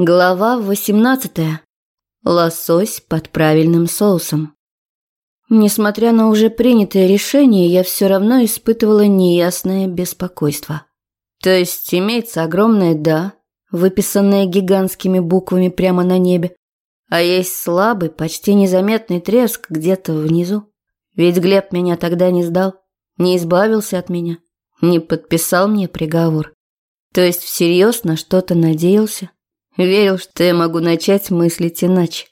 Глава 18. Лосось под правильным соусом. Несмотря на уже принятое решение, я все равно испытывала неясное беспокойство. То есть имеется огромное «да», выписанное гигантскими буквами прямо на небе, а есть слабый, почти незаметный треск где-то внизу. Ведь Глеб меня тогда не сдал, не избавился от меня, не подписал мне приговор. То есть всерьез на что-то надеялся. Верил, что я могу начать мыслить иначе.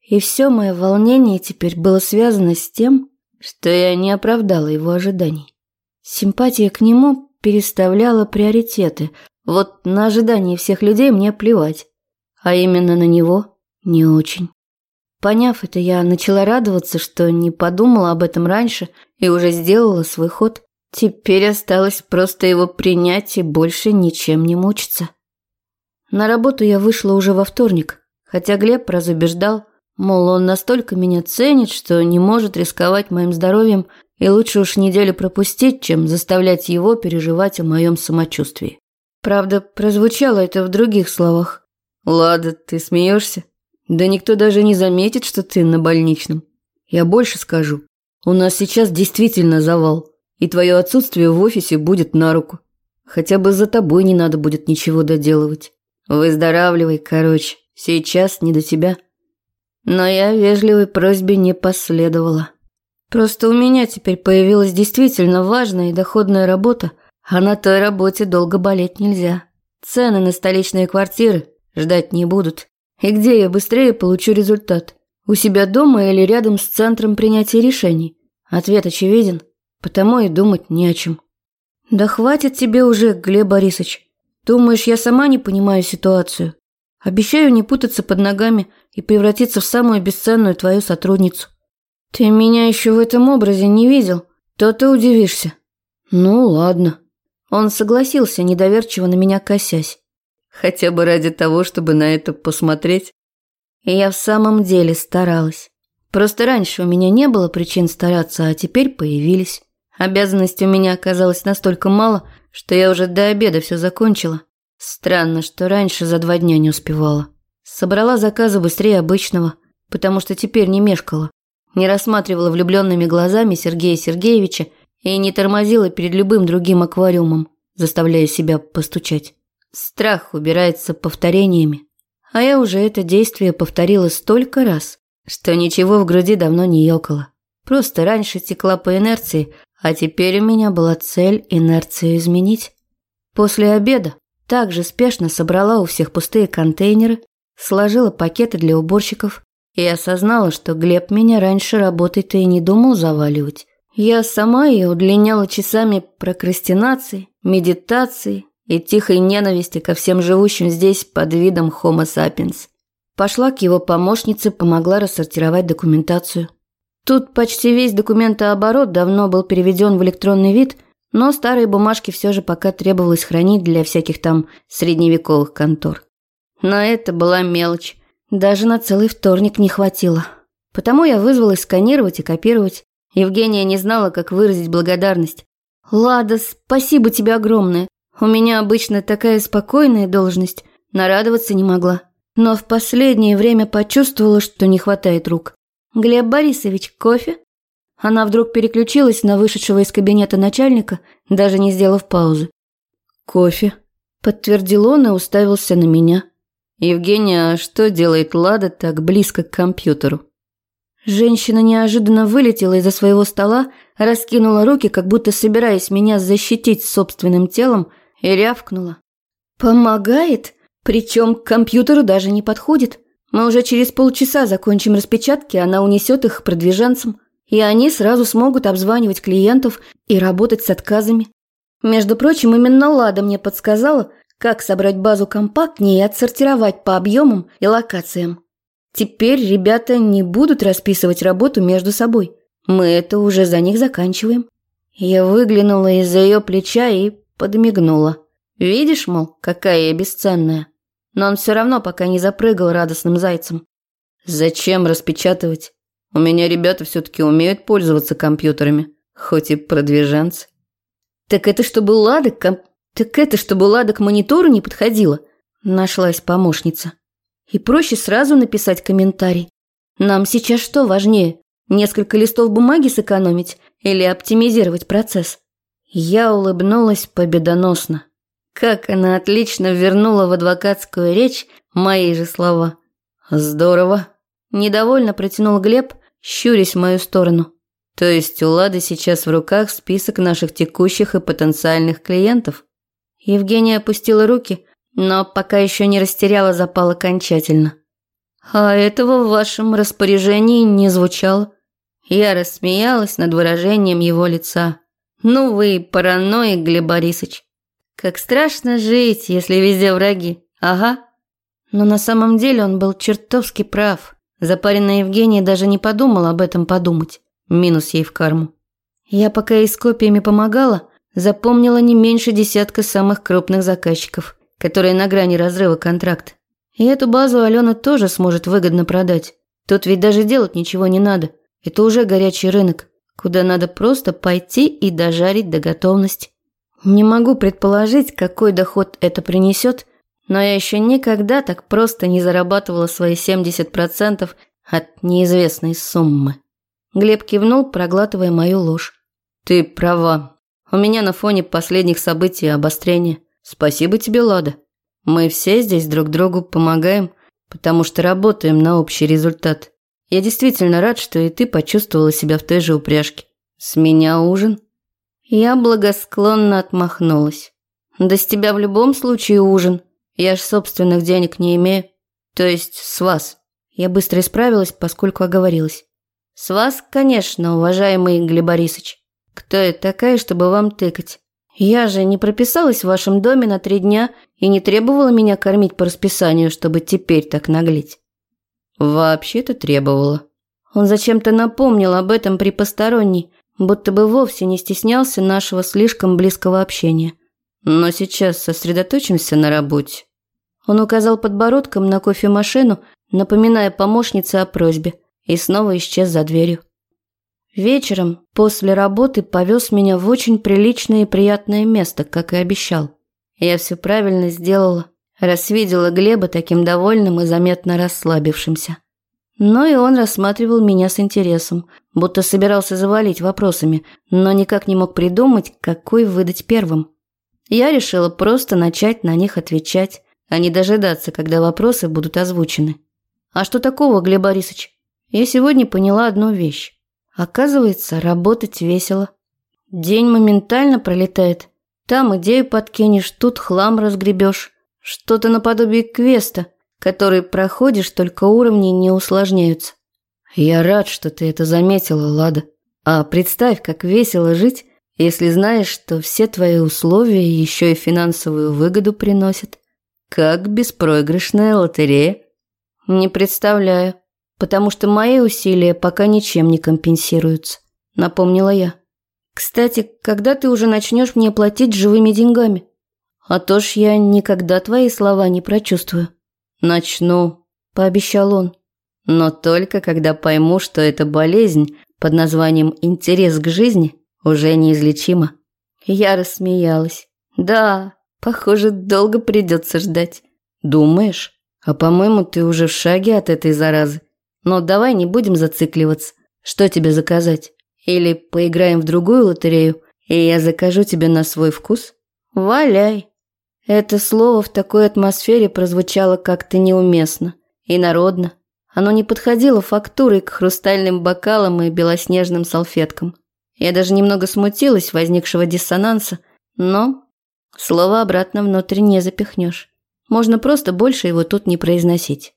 И все мое волнение теперь было связано с тем, что я не оправдала его ожиданий. Симпатия к нему переставляла приоритеты. Вот на ожидания всех людей мне плевать. А именно на него не очень. Поняв это, я начала радоваться, что не подумала об этом раньше и уже сделала свой ход. Теперь осталось просто его принять и больше ничем не мучиться. На работу я вышла уже во вторник, хотя Глеб разубеждал, мол, он настолько меня ценит, что не может рисковать моим здоровьем, и лучше уж неделю пропустить, чем заставлять его переживать о моем самочувствии. Правда, прозвучало это в других словах. «Лада, ты смеешься? Да никто даже не заметит, что ты на больничном. Я больше скажу. У нас сейчас действительно завал, и твое отсутствие в офисе будет на руку. Хотя бы за тобой не надо будет ничего доделывать. Выздоравливай, короче, сейчас не до тебя. Но я вежливой просьбе не последовала. Просто у меня теперь появилась действительно важная и доходная работа, а на той работе долго болеть нельзя. Цены на столичные квартиры ждать не будут. И где я быстрее получу результат? У себя дома или рядом с центром принятия решений? Ответ очевиден, потому и думать не о чем. Да хватит тебе уже, Глеб Борисович. Думаешь, я сама не понимаю ситуацию? Обещаю не путаться под ногами и превратиться в самую бесценную твою сотрудницу. Ты меня еще в этом образе не видел, то ты удивишься. Ну, ладно. Он согласился, недоверчиво на меня косясь. Хотя бы ради того, чтобы на это посмотреть. И я в самом деле старалась. Просто раньше у меня не было причин стараться, а теперь появились. Обязанностей у меня оказалось настолько мало, что я уже до обеда все закончила. Странно, что раньше за два дня не успевала. Собрала заказы быстрее обычного, потому что теперь не мешкала. Не рассматривала влюбленными глазами Сергея Сергеевича и не тормозила перед любым другим аквариумом, заставляя себя постучать. Страх убирается повторениями. А я уже это действие повторила столько раз, что ничего в груди давно не ёкало. Просто раньше текла по инерции, а теперь у меня была цель инерцию изменить. После обеда также спешно собрала у всех пустые контейнеры, сложила пакеты для уборщиков и осознала, что Глеб меня раньше работой-то и не думал заваливать. Я сама ее удлиняла часами прокрастинации, медитации и тихой ненависти ко всем живущим здесь под видом Homo sapiens. Пошла к его помощнице, помогла рассортировать документацию – Тут почти весь документооборот давно был переведен в электронный вид, но старые бумажки все же пока требовалось хранить для всяких там средневековых контор. Но это была мелочь. Даже на целый вторник не хватило. Потому я вызвалась сканировать и копировать. Евгения не знала, как выразить благодарность. «Лада, спасибо тебе огромное. У меня обычно такая спокойная должность. Нарадоваться не могла. Но в последнее время почувствовала, что не хватает рук. «Глеб Борисович, кофе?» Она вдруг переключилась на вышедшего из кабинета начальника, даже не сделав паузы. «Кофе», – подтвердил он и уставился на меня. «Евгения, а что делает Лада так близко к компьютеру?» Женщина неожиданно вылетела из-за своего стола, раскинула руки, как будто собираясь меня защитить собственным телом, и рявкнула. «Помогает? Причем к компьютеру даже не подходит. Мы уже через полчаса закончим распечатки, она унесет их продвиженцам, и они сразу смогут обзванивать клиентов и работать с отказами. Между прочим, именно Лада мне подсказала, как собрать базу компактнее и отсортировать по объемам и локациям. Теперь ребята не будут расписывать работу между собой. Мы это уже за них заканчиваем. Я выглянула из-за ее плеча и подмигнула. Видишь, мол, какая я бесценная но он все равно пока не запрыгал радостным зайцем. «Зачем распечатывать? У меня ребята все-таки умеют пользоваться компьютерами, хоть и продвиженцы». «Так это чтобы Лада к... Так это чтобы Лада к монитору не подходила?» Нашлась помощница. И проще сразу написать комментарий. Нам сейчас что важнее? Несколько листов бумаги сэкономить или оптимизировать процесс? Я улыбнулась победоносно. Как она отлично вернула в адвокатскую речь мои же слова. Здорово. Недовольно протянул Глеб, щурясь в мою сторону. То есть у Лады сейчас в руках список наших текущих и потенциальных клиентов? Евгения опустила руки, но пока еще не растеряла запал окончательно. А этого в вашем распоряжении не звучало. Я рассмеялась над выражением его лица. Ну вы параноик, Глеб Борисович. Как страшно жить, если везде враги. Ага. Но на самом деле он был чертовски прав. Запаренная Евгения даже не подумала об этом подумать. Минус ей в карму. Я пока ей с копиями помогала, запомнила не меньше десятка самых крупных заказчиков, которые на грани разрыва контракта. И эту базу Алена тоже сможет выгодно продать. Тут ведь даже делать ничего не надо. Это уже горячий рынок, куда надо просто пойти и дожарить до готовности. Не могу предположить, какой доход это принесет, но я еще никогда так просто не зарабатывала свои 70% от неизвестной суммы. Глеб кивнул, проглатывая мою ложь. «Ты права. У меня на фоне последних событий обострение. Спасибо тебе, Лада. Мы все здесь друг другу помогаем, потому что работаем на общий результат. Я действительно рад, что и ты почувствовала себя в той же упряжке. С меня ужин?» Я благосклонно отмахнулась. «Да с тебя в любом случае ужин. Я ж собственных денег не имею. То есть с вас». Я быстро исправилась, поскольку оговорилась. «С вас, конечно, уважаемый Глеб Борисович. Кто я такая, чтобы вам тыкать? Я же не прописалась в вашем доме на три дня и не требовала меня кормить по расписанию, чтобы теперь так наглеть». «Вообще-то требовала». Он зачем-то напомнил об этом при посторонней, будто бы вовсе не стеснялся нашего слишком близкого общения. «Но сейчас сосредоточимся на работе». Он указал подбородком на кофемашину, напоминая помощнице о просьбе и снова исчез за дверью. Вечером, после работы, повез меня в очень приличное и приятное место, как и обещал. Я все правильно сделала, раз видела Глеба таким довольным и заметно расслабившимся. Но и он рассматривал меня с интересом, будто собирался завалить вопросами, но никак не мог придумать, какой выдать первым. Я решила просто начать на них отвечать, а не дожидаться, когда вопросы будут озвучены. «А что такого, Глеб Борисович?» Я сегодня поняла одну вещь. Оказывается, работать весело. День моментально пролетает. Там идею подкинешь, тут хлам разгребешь. Что-то наподобие квеста, который проходишь, только уровни не усложняются. Я рад, что ты это заметила, Лада. А представь, как весело жить, если знаешь, что все твои условия еще и финансовую выгоду приносят. Как беспроигрышная лотерея. Не представляю потому что мои усилия пока ничем не компенсируются», – напомнила я. «Кстати, когда ты уже начнешь мне платить живыми деньгами? А то ж я никогда твои слова не прочувствую». «Начну», – пообещал он. «Но только когда пойму, что эта болезнь под названием «интерес к жизни» уже неизлечима». Я рассмеялась. «Да, похоже, долго придется ждать». «Думаешь? А по-моему, ты уже в шаге от этой заразы. Но давай не будем зацикливаться. Что тебе заказать? Или поиграем в другую лотерею, и я закажу тебе на свой вкус? Валяй. Это слово в такой атмосфере прозвучало как-то неуместно и народно. Оно не подходило фактурой к хрустальным бокалам и белоснежным салфеткам. Я даже немного смутилась возникшего диссонанса, но слово обратно внутрь не запихнешь. Можно просто больше его тут не произносить.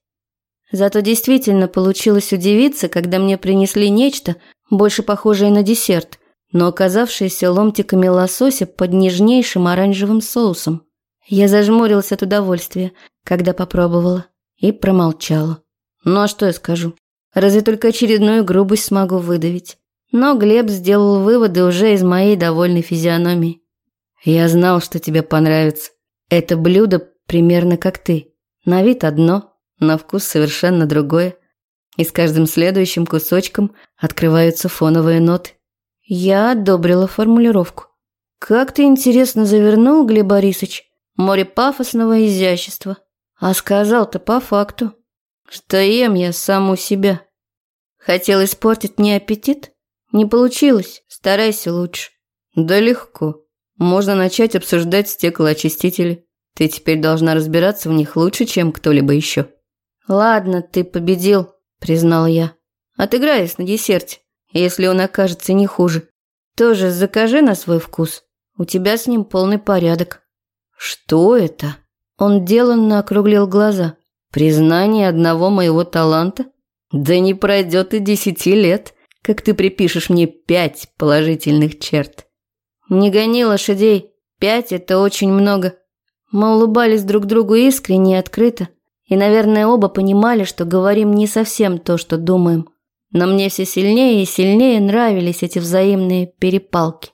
Зато действительно получилось удивиться, когда мне принесли нечто, больше похожее на десерт, но оказавшееся ломтиками лосося под нежнейшим оранжевым соусом. Я зажмурилась от удовольствия, когда попробовала, и промолчала. Ну а что я скажу? Разве только очередную грубость смогу выдавить? Но Глеб сделал выводы уже из моей довольной физиономии. Я знал, что тебе понравится. Это блюдо примерно как ты. На вид одно, на вкус совершенно другое. И с каждым следующим кусочком открываются фоновые ноты. Я одобрила формулировку. «Как ты интересно завернул, Глеб Борисович. Море пафосного изящества. А сказал-то по факту. что ем я саму себя. Хотел испортить мне аппетит? Не получилось, старайся лучше. Да легко. Можно начать обсуждать стеклоочистители. Ты теперь должна разбираться в них лучше, чем кто-либо еще. Ладно, ты победил, признал я. Отыграюсь на десерте, если он окажется не хуже. Тоже закажи на свой вкус. У тебя с ним полный порядок. Что это? Он деланно округлил глаза. Признание одного моего таланта? Да не пройдет и десяти лет, как ты припишешь мне пять положительных черт. Не гони лошадей. Пять – это очень много. Мы улыбались друг другу искренне и открыто. И, наверное, оба понимали, что говорим не совсем то, что думаем. Но мне все сильнее и сильнее нравились эти взаимные перепалки.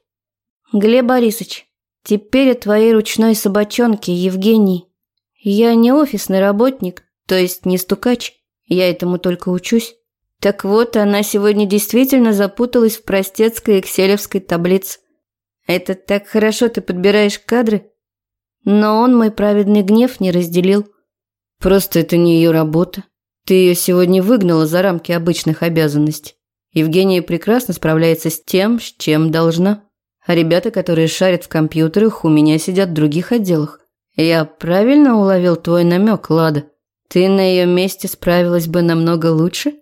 Глеб Борисович, теперь о твоей ручной собачонке, Евгений. Я не офисный работник, то есть не стукач. Я этому только учусь. Так вот, она сегодня действительно запуталась в простецкой экселевской таблице. Это так хорошо ты подбираешь кадры. Но он мой праведный гнев не разделил. Просто это не ее работа. Ты ее сегодня выгнала за рамки обычных обязанностей. Евгения прекрасно справляется с тем, с чем должна. Ребята, которые шарят в компьютерах, у меня сидят в других отделах. Я правильно уловил твой намек, Лада? Ты на ее месте справилась бы намного лучше?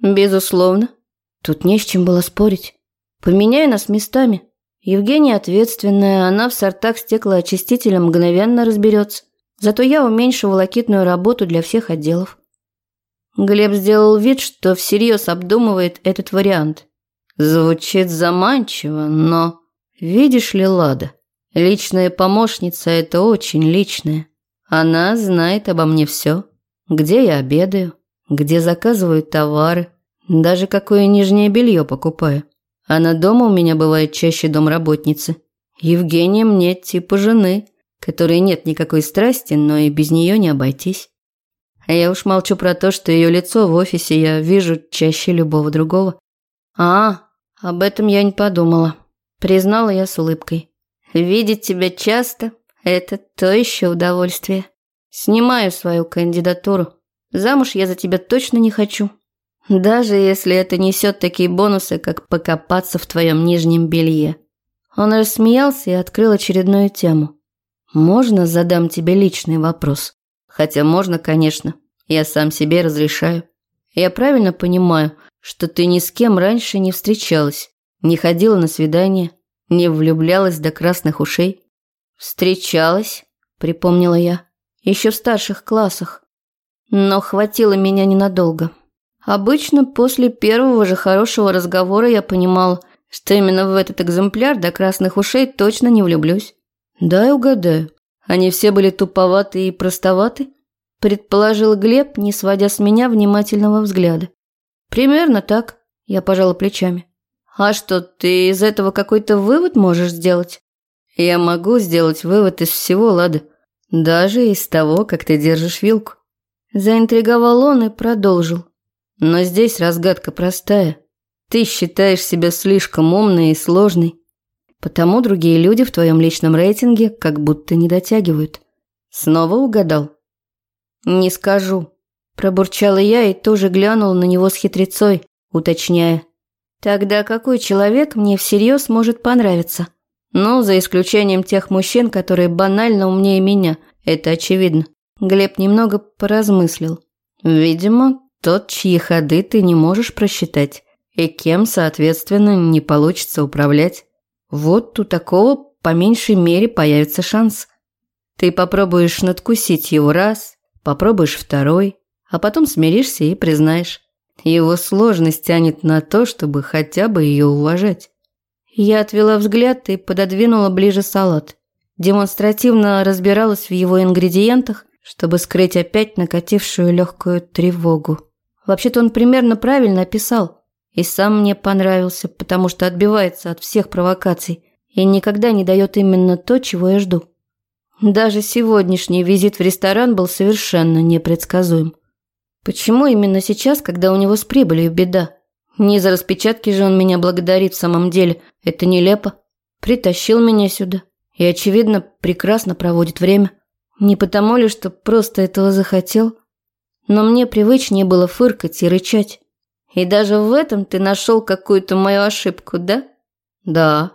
Безусловно. Тут не с чем было спорить. Поменяй нас местами. Евгения ответственная, она в сортах стеклоочистителя мгновенно разберется. Зато я уменьшу волокитную работу для всех отделов. Глеб сделал вид, что всерьез обдумывает этот вариант. Звучит заманчиво, но... Видишь ли, Лада, личная помощница – это очень личное. Она знает обо мне все. Где я обедаю, где заказываю товары, даже какое нижнее белье покупаю. Она дома у меня бывает чаще домработницы. Евгения мне типа жены, которой нет никакой страсти, но и без нее не обойтись. А я уж молчу про то, что ее лицо в офисе я вижу чаще любого другого. А, об этом я не подумала. Признала я с улыбкой. Видеть тебя часто – это то еще удовольствие. Снимаю свою кандидатуру. Замуж я за тебя точно не хочу. Даже если это несет такие бонусы, как покопаться в твоем нижнем белье. Он рассмеялся и открыл очередную тему. Можно задам тебе личный вопрос? Хотя можно, конечно. Я сам себе разрешаю. Я правильно понимаю, что ты ни с кем раньше не встречалась, не ходила на свидание, не влюблялась до красных ушей? Встречалась, припомнила я, еще в старших классах. Но хватило меня ненадолго. Обычно после первого же хорошего разговора я понимал, что именно в этот экземпляр до красных ушей точно не влюблюсь. Да, и угадаю. Они все были туповаты и простоваты, предположил Глеб, не сводя с меня внимательного взгляда. Примерно так, я пожала плечами. А что, ты из этого какой-то вывод можешь сделать? Я могу сделать вывод из всего, Лада. Даже из того, как ты держишь вилку. Заинтриговал он и продолжил. Но здесь разгадка простая. Ты считаешь себя слишком умной и сложной, потому другие люди в твоем личном рейтинге как будто не дотягивают. Снова угадал? Не скажу. Пробурчала я и тоже глянула на него с хитрецой, уточняя. Тогда какой человек мне всерьез может понравиться? Ну, за исключением тех мужчин, которые банально умнее меня, это очевидно. Глеб немного поразмыслил. Видимо, тот, чьи ходы ты не можешь просчитать, и кем, соответственно, не получится управлять. Вот у такого по меньшей мере появится шанс. Ты попробуешь надкусить его раз, попробуешь второй, а потом смиришься и признаешь. Его сложность тянет на то, чтобы хотя бы ее уважать. Я отвела взгляд и пододвинула ближе салат. Демонстративно разбиралась в его ингредиентах, чтобы скрыть опять накатившую легкую тревогу. Вообще-то он примерно правильно описал. И сам мне понравился, потому что отбивается от всех провокаций и никогда не дает именно то, чего я жду. Даже сегодняшний визит в ресторан был совершенно непредсказуем. Почему именно сейчас, когда у него с прибылью беда? Не за распечатки же он меня благодарит в самом деле. Это нелепо. Притащил меня сюда. И, очевидно, прекрасно проводит время. Не потому ли, что просто этого захотел? но мне привычнее было фыркать и рычать. И даже в этом ты нашел какую-то мою ошибку, да? Да.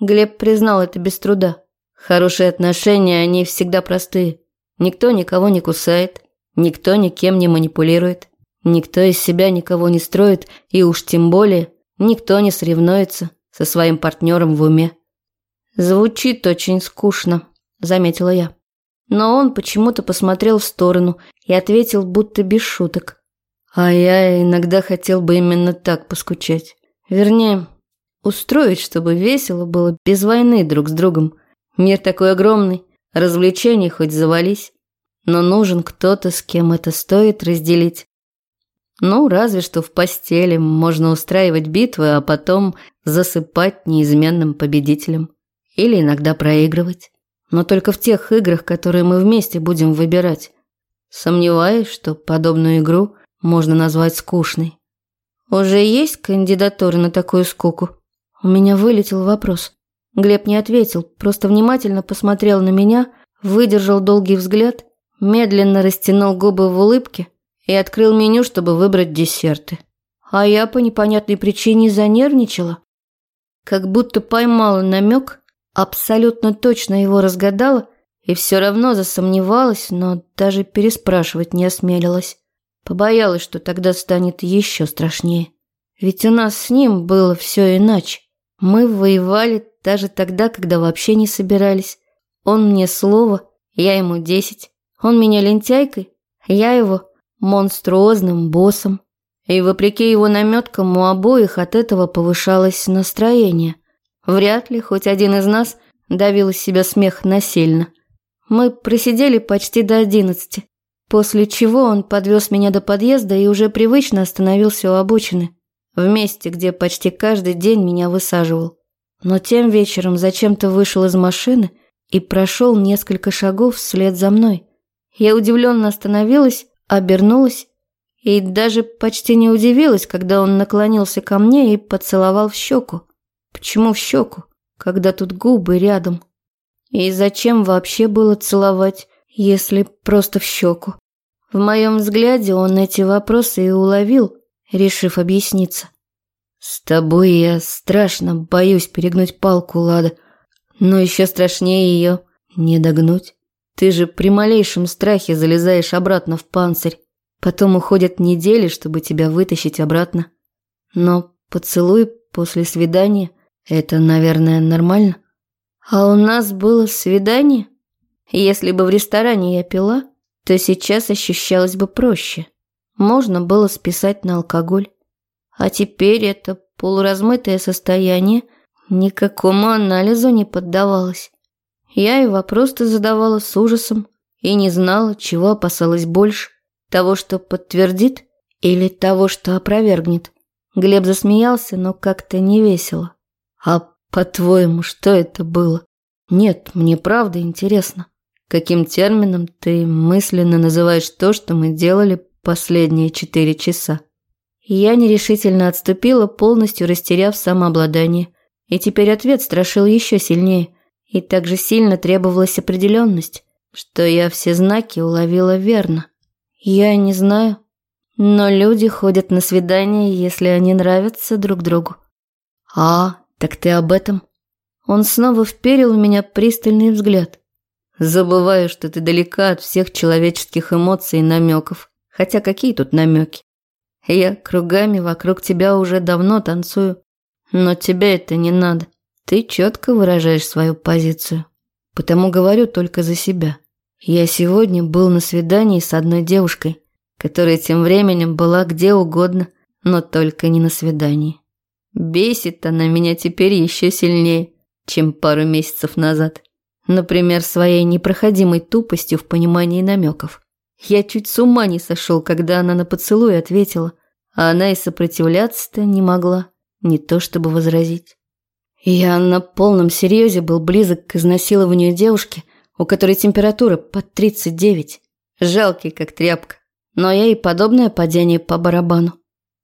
Глеб признал это без труда. Хорошие отношения, они всегда простые. Никто никого не кусает, никто никем не манипулирует, никто из себя никого не строит, и уж тем более никто не соревнуется со своим партнером в уме. Звучит очень скучно, заметила я. Но он почему-то посмотрел в сторону и ответил, будто без шуток. А я иногда хотел бы именно так поскучать. Вернее, устроить, чтобы весело было без войны друг с другом. Мир такой огромный, развлечений хоть завались. Но нужен кто-то, с кем это стоит разделить. Ну, разве что в постели можно устраивать битвы, а потом засыпать неизменным победителем. Или иногда проигрывать но только в тех играх, которые мы вместе будем выбирать. Сомневаюсь, что подобную игру можно назвать скучной. Уже есть кандидатуры на такую скуку? У меня вылетел вопрос. Глеб не ответил, просто внимательно посмотрел на меня, выдержал долгий взгляд, медленно растянул губы в улыбке и открыл меню, чтобы выбрать десерты. А я по непонятной причине занервничала. Как будто поймала намек Абсолютно точно его разгадала и все равно засомневалась, но даже переспрашивать не осмелилась. Побоялась, что тогда станет еще страшнее. Ведь у нас с ним было все иначе. Мы воевали даже тогда, когда вообще не собирались. Он мне слово, я ему десять. Он меня лентяйкой, я его монструозным боссом. И вопреки его наметкам у обоих от этого повышалось настроение – Вряд ли хоть один из нас давил из себя смех насильно. Мы просидели почти до одиннадцати, после чего он подвез меня до подъезда и уже привычно остановился у обочины, в месте, где почти каждый день меня высаживал. Но тем вечером зачем-то вышел из машины и прошел несколько шагов вслед за мной. Я удивленно остановилась, обернулась и даже почти не удивилась, когда он наклонился ко мне и поцеловал в щеку. Почему в щеку, когда тут губы рядом? И зачем вообще было целовать, если просто в щеку? В моем взгляде он эти вопросы и уловил, решив объясниться. «С тобой я страшно боюсь перегнуть палку, Лада, но еще страшнее ее не догнуть. Ты же при малейшем страхе залезаешь обратно в панцирь, потом уходят недели, чтобы тебя вытащить обратно. Но поцелуй после свидания – это, наверное, нормально. А у нас было свидание. Если бы в ресторане я пила, то сейчас ощущалось бы проще. Можно было списать на алкоголь. А теперь это полуразмытое состояние никакому анализу не поддавалось. Я его просто задавала с ужасом и не знала, чего опасалась больше. Того, что подтвердит, или того, что опровергнет. Глеб засмеялся, но как-то не весело. А по-твоему, что это было? Нет, мне правда интересно. Каким термином ты мысленно называешь то, что мы делали последние четыре часа? Я нерешительно отступила, полностью растеряв самообладание. И теперь ответ страшил еще сильнее. И также сильно требовалась определенность, что я все знаки уловила верно. Я не знаю, но люди ходят на свидания, если они нравятся друг другу. А, «Так ты об этом?» Он снова вперил в меня пристальный взгляд. «Забываю, что ты далека от всех человеческих эмоций и намеков. Хотя какие тут намеки? Я кругами вокруг тебя уже давно танцую. Но тебе это не надо. Ты четко выражаешь свою позицию. Потому говорю только за себя. Я сегодня был на свидании с одной девушкой, которая тем временем была где угодно, но только не на свидании. Бесит она меня теперь еще сильнее, чем пару месяцев назад. Например, своей непроходимой тупостью в понимании намеков. Я чуть с ума не сошел, когда она на поцелуй ответила, а она и сопротивляться-то не могла, не то чтобы возразить. Я на полном серьезе был близок к изнасилованию девушки, у которой температура под 39, жалкий как тряпка, но я и подобное падение по барабану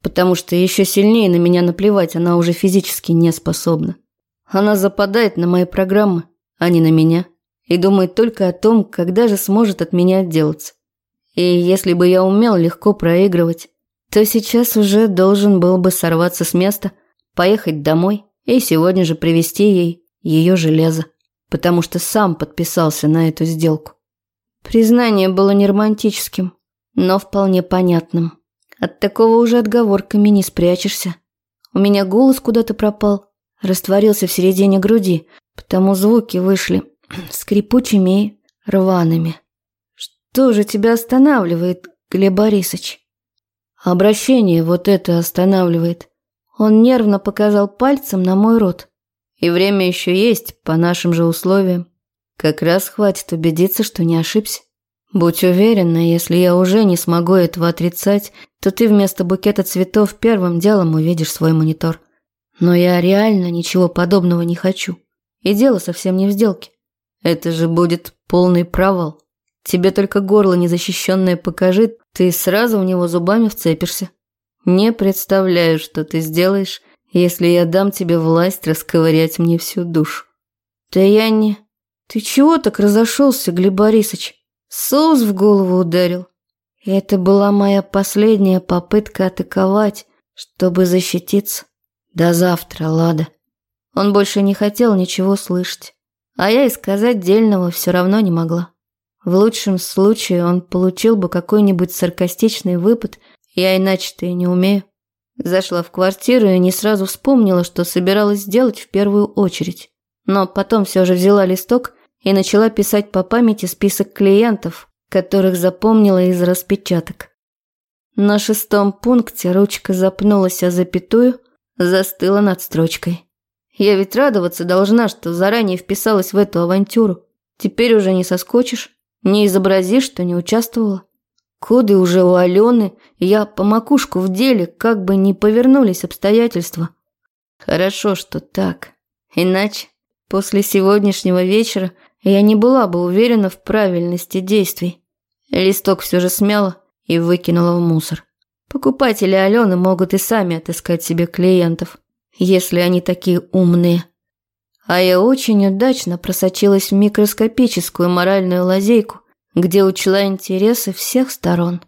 потому что еще сильнее на меня наплевать она уже физически не способна. Она западает на мои программы, а не на меня, и думает только о том, когда же сможет от меня отделаться. И если бы я умел легко проигрывать, то сейчас уже должен был бы сорваться с места, поехать домой и сегодня же привезти ей ее железо, потому что сам подписался на эту сделку. Признание было не романтическим, но вполне понятным. От такого уже отговорками не спрячешься. У меня голос куда-то пропал, растворился в середине груди, потому звуки вышли скрипучими и рваными. Что же тебя останавливает, Глеб Борисович? Обращение вот это останавливает. Он нервно показал пальцем на мой рот. И время еще есть, по нашим же условиям. Как раз хватит убедиться, что не ошибся. Будь уверена, если я уже не смогу этого отрицать, то ты вместо букета цветов первым делом увидишь свой монитор. Но я реально ничего подобного не хочу. И дело совсем не в сделке. Это же будет полный провал. Тебе только горло незащищенное покажи, ты сразу в него зубами вцепишься. Не представляю, что ты сделаешь, если я дам тебе власть расковырять мне всю душу. Да я не... Ты чего так разошелся, Глеб Борисович? Соус в голову ударил. Это была моя последняя попытка атаковать, чтобы защититься. До завтра, Лада. Он больше не хотел ничего слышать. А я и сказать дельного все равно не могла. В лучшем случае он получил бы какой-нибудь саркастичный выпад, я иначе-то и не умею. Зашла в квартиру и не сразу вспомнила, что собиралась сделать в первую очередь. Но потом все же взяла листок и начала писать по памяти список клиентов, которых запомнила из распечаток. На шестом пункте ручка запнулась о запятую, застыла над строчкой. Я ведь радоваться должна, что заранее вписалась в эту авантюру. Теперь уже не соскочишь, не изобразишь, что не участвовала. Коды уже у Алены, я по макушку в деле, как бы ни повернулись обстоятельства. Хорошо, что так. Иначе, после сегодняшнего вечера, я не была бы уверена в правильности действий. Листок все же смяла и выкинула в мусор. Покупатели Алены могут и сами отыскать себе клиентов, если они такие умные. А я очень удачно просочилась в микроскопическую моральную лазейку, где учла интересы всех сторон.